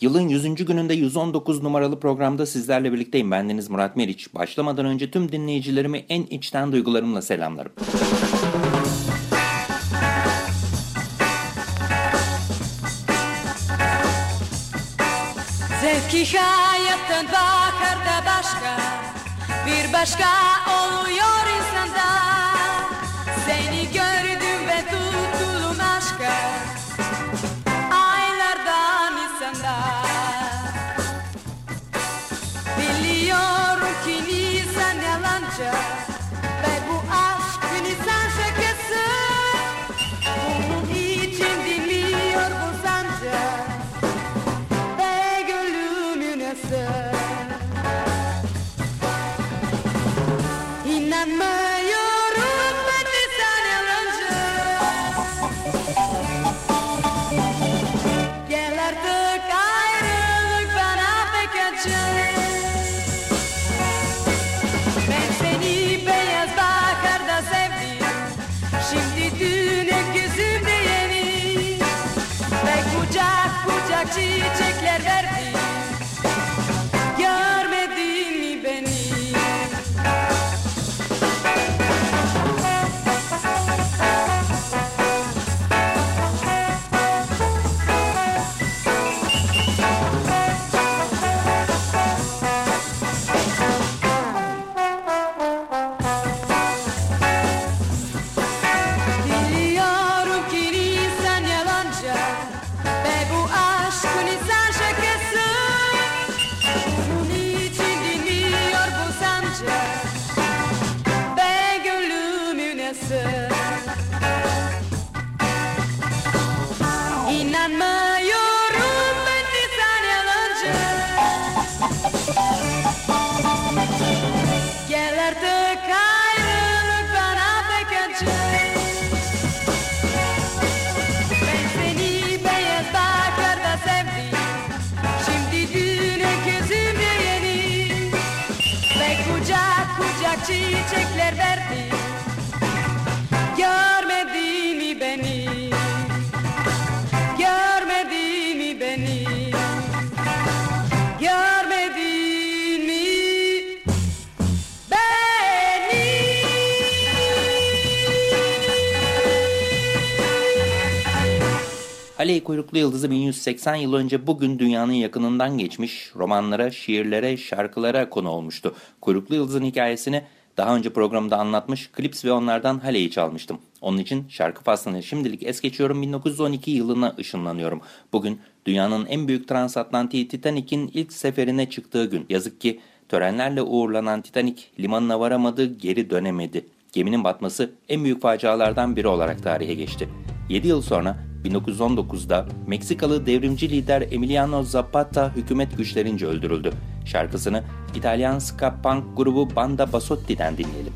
Yılın 100. gününde 119 numaralı programda sizlerle birlikteyim. Bendeniz Murat Meriç. Başlamadan önce tüm dinleyicilerimi en içten duygularımla selamlarım. Zevki hayattan bakar da başka Bir başka oluyor insanda Seni gördüm çiçekler verdi. Görmedin mi beni. Görmedin mi beni. Görmedin mi beni. Haley Kuyruklu Yıldızı 1180 yıl önce bugün dünyanın yakınından geçmiş romanlara, şiirlere, şarkılara konu olmuştu. Kuyruklu Yıldız'ın hikayesini daha önce programda anlatmış, klips ve onlardan Haley'i çalmıştım. Onun için şarkı faslını şimdilik es geçiyorum 1912 yılına ışınlanıyorum. Bugün dünyanın en büyük transatlantiği Titanic'in ilk seferine çıktığı gün. Yazık ki törenlerle uğurlanan Titanic limanına varamadı, geri dönemedi. Geminin batması en büyük facialardan biri olarak tarihe geçti. 7 yıl sonra 1919'da Meksikalı devrimci lider Emiliano Zapata hükümet güçlerince öldürüldü. Şarkısını İtalyan ska punk grubu Banda Bassotti'den dinleyelim.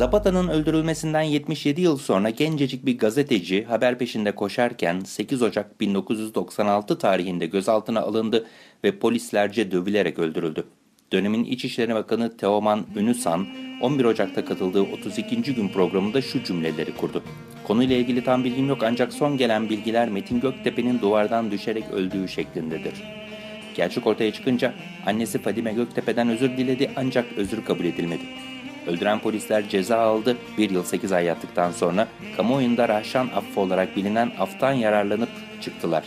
Zapata'nın öldürülmesinden 77 yıl sonra gencecik bir gazeteci haber peşinde koşarken 8 Ocak 1996 tarihinde gözaltına alındı ve polislerce dövülerek öldürüldü. Dönemin İçişleri Bakanı Teoman Ünüsan 11 Ocak'ta katıldığı 32. gün programında şu cümleleri kurdu. Konuyla ilgili tam bilgim yok ancak son gelen bilgiler Metin Göktepe'nin duvardan düşerek öldüğü şeklindedir. Gerçek ortaya çıkınca annesi Fadime Göktepe'den özür diledi ancak özür kabul edilmedi. Öldüren polisler ceza aldı. Bir yıl 8 ay yattıktan sonra kamuoyunda Rahşan affı olarak bilinen aftan yararlanıp çıktılar.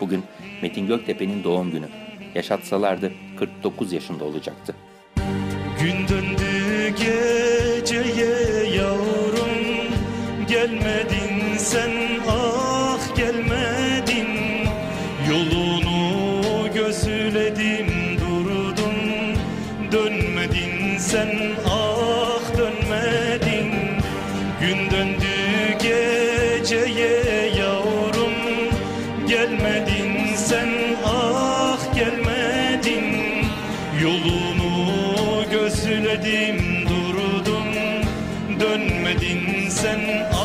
Bugün Metin Göktepe'nin doğum günü. Yaşatsalardı 49 yaşında olacaktı. Gün döndü geceye yavrum Gelmedin and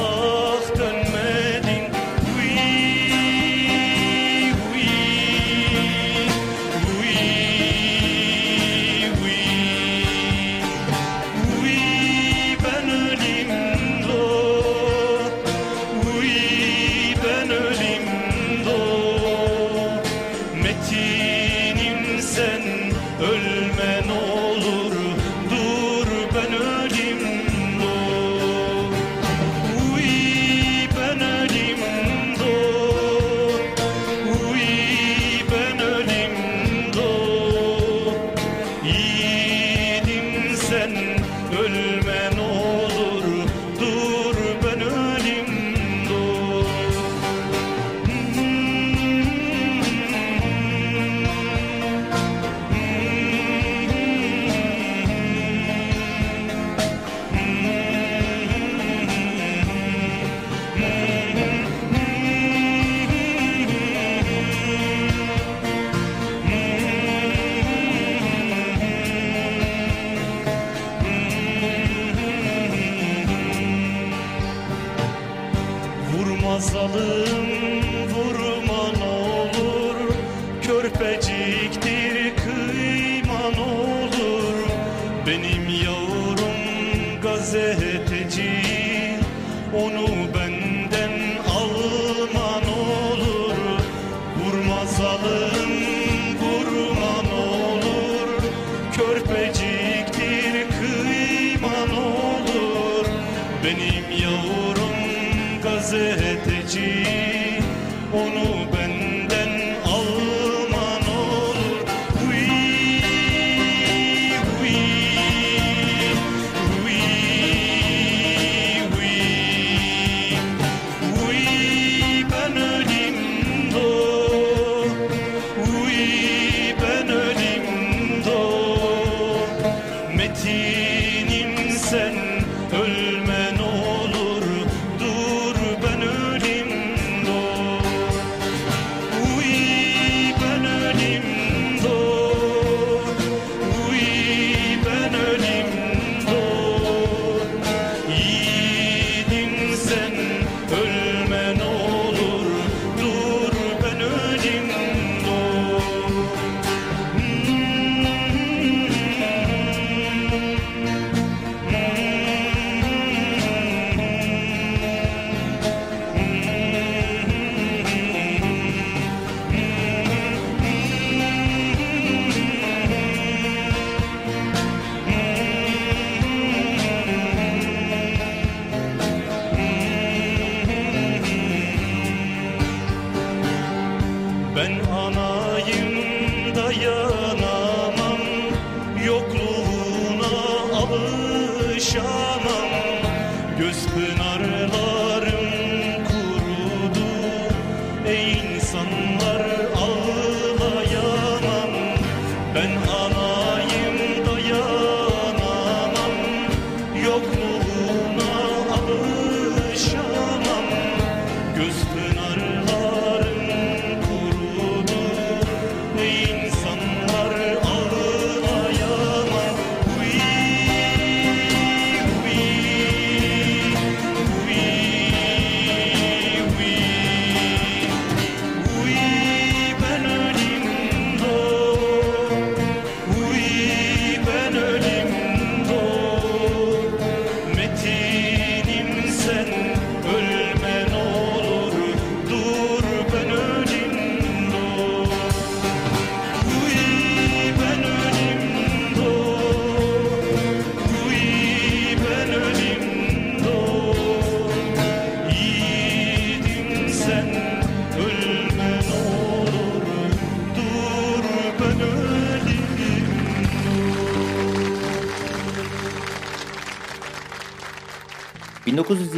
Ben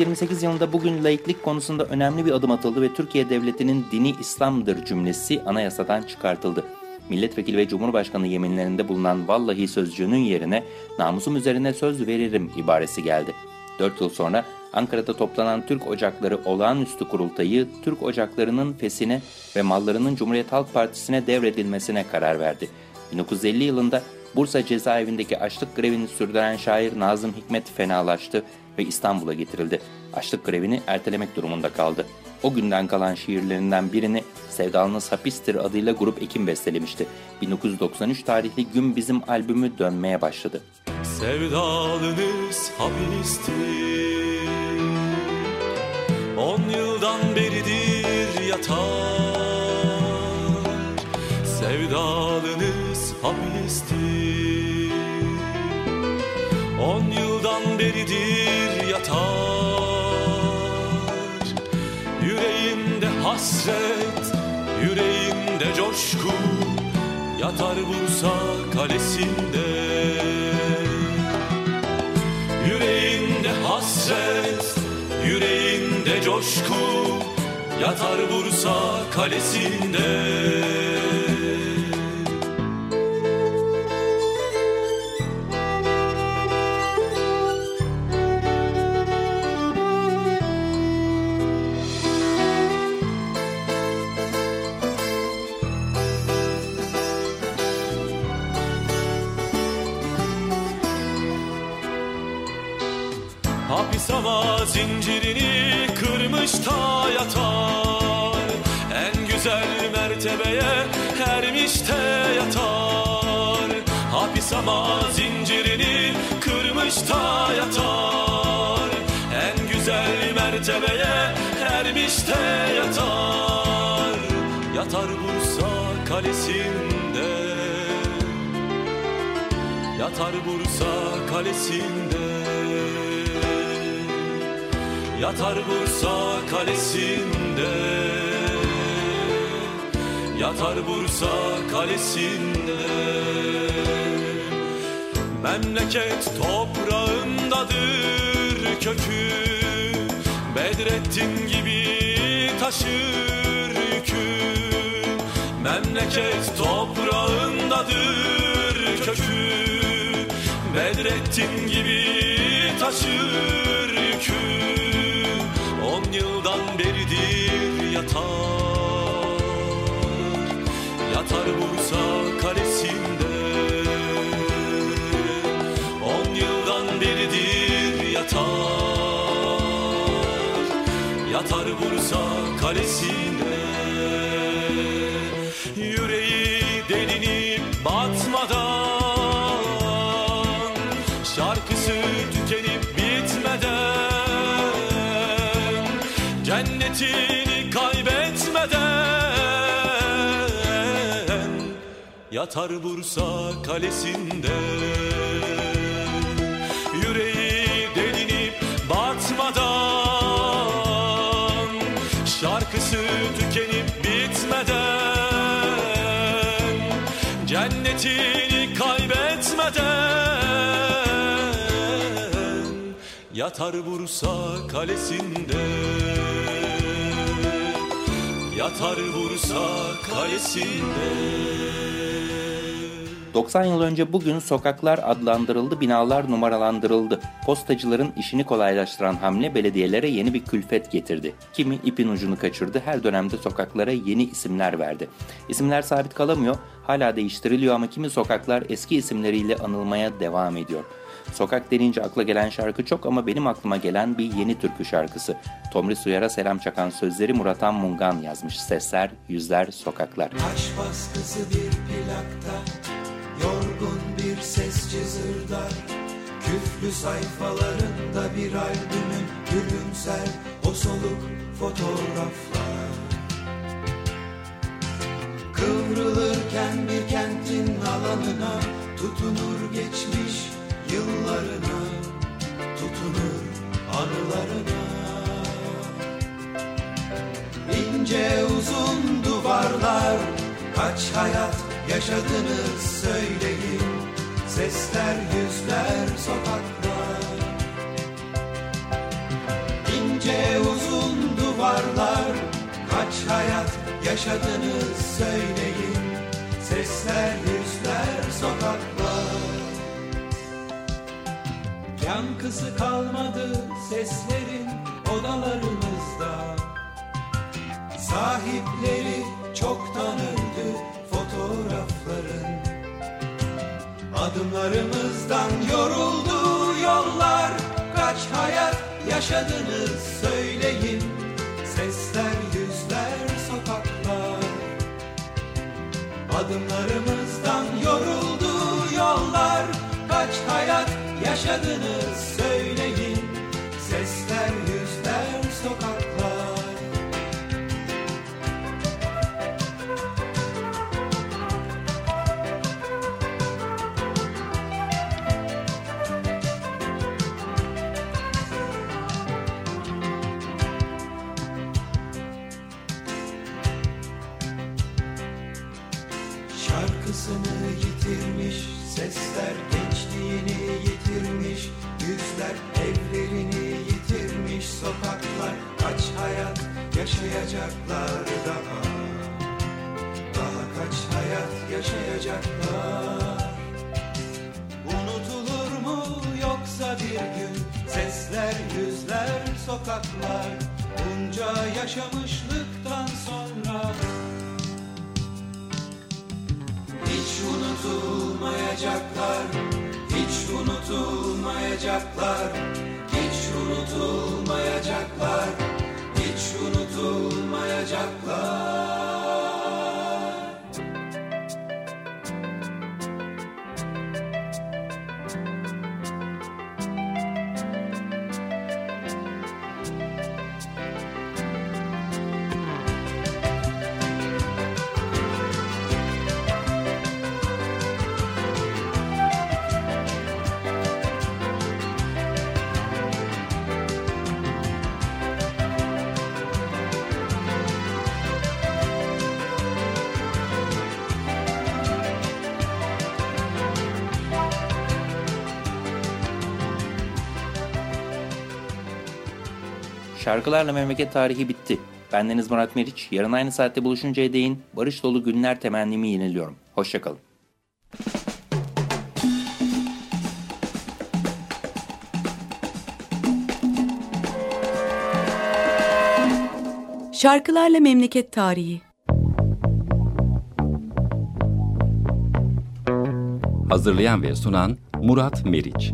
1928 yılında bugün laiklik konusunda önemli bir adım atıldı ve Türkiye Devleti'nin dini İslam'dır cümlesi anayasadan çıkartıldı. Milletvekili ve Cumhurbaşkanı yeminlerinde bulunan vallahi sözcüğünün yerine namusum üzerine söz veririm ibaresi geldi. 4 yıl sonra Ankara'da toplanan Türk Ocakları Olağanüstü Kurultayı Türk Ocakları'nın fesine ve mallarının Cumhuriyet Halk Partisi'ne devredilmesine karar verdi. 1950 yılında Bursa cezaevindeki açlık grevini sürdüren şair Nazım Hikmet fenalaştı ve İstanbul'a getirildi. Açlık grevini ertelemek durumunda kaldı. O günden kalan şiirlerinden birini Sevdalınız Hapistir adıyla Grup Ekim bestelemişti. 1993 tarihli Gün Bizim albümü dönmeye başladı. Sevdalınız hapistir On yıldan beridir yatar Sevdalınız hapistir On yıldan beridir yatar. Yüreğimde hasret, yüreğimde coşku. Yatar Bursa kalesinde. Yüreğinde hasret, yüreğinde coşku. Yatar Bursa kalesinde Hapis ama zincirini kırmış ta yatar. En güzel mertebeye ermiş de yatar. Hapis ama zincirini kırmış ta yatar. En güzel mertebeye ermiş de yatar. Yatar Bursa kalesinde. Yatar Bursa kalesinde Yatar Bursa kalesinde. Yatar Bursa kalesinde. Memleket toprağındadır kökü. Bedrettin gibi taşır yükü. Memleket toprağındadır kökü. Bedrettin gibi taşır yükü yıldan beridir yatar. Yatar Bursa kalesinde. On yıldan beridir yatar. Yatar Bursa kalesinde. Yüreği delinip batmadan Yatar Bursa kalesinde. Yüreği delinip batmadan Şarkısı tükenip bitmeden Cennetini kaybetmeden. Yatar Bursa kalesinde. Yatar Bursa kalesinde 90 yıl önce bugün sokaklar adlandırıldı, binalar numaralandırıldı. Postacıların işini kolaylaştıran hamle belediyelere yeni bir külfet getirdi. Kimi ipin ucunu kaçırdı, her dönemde sokaklara yeni isimler verdi. İsimler sabit kalamıyor, hala değiştiriliyor ama kimi sokaklar eski isimleriyle anılmaya devam ediyor. Sokak denince akla gelen şarkı çok ama benim aklıma gelen bir yeni türkü şarkısı. Tomris Uyar'a selam çakan sözleri Muratan Mungan yazmış. Sesler, yüzler, sokaklar. Taş baskısı bir plakta Yorgun bir ses cızırdar Küflü sayfalarında bir albümün Gülümser. O soluk fotoğraflar. Kıvrılırken bir kentin alanına Tutunur geçmiş yıllarına Tutunur anılarına. İnce uzun duvarlar Kaç hayat yaşadınız söyleyin Sesler yüzler sokaklar ince uzun duvarlar Kaç hayat yaşadınız söyleyin. Sesler, yüzler, sokaklar Yankısı kalmadı seslerin odalarımızda. Sahipleri Adımlarımızdan yoruldu yollar. Kaç hayat yaşadınız söyleyin. Sesler, yüzler, sokaklar. Adımlarımızdan yoruldu yollar. Kaç hayat yaşadınız söyleyin. Sesler, yüzler, sokaklar Bunca yaşamışlıktan sonra. Hiç unutulmayacaklar, hiç unutulmayacaklar, hiç unutulmayacaklar, Şarkılarla memleket tarihi bitti. Bendeniz Murat Meriç. Yarın aynı saatte buluşuncaya değin barış dolu günler temennimi yeniliyorum. Hoşçakalın. Şarkılarla memleket tarihi. Hazırlayan ve sunan Murat Meriç.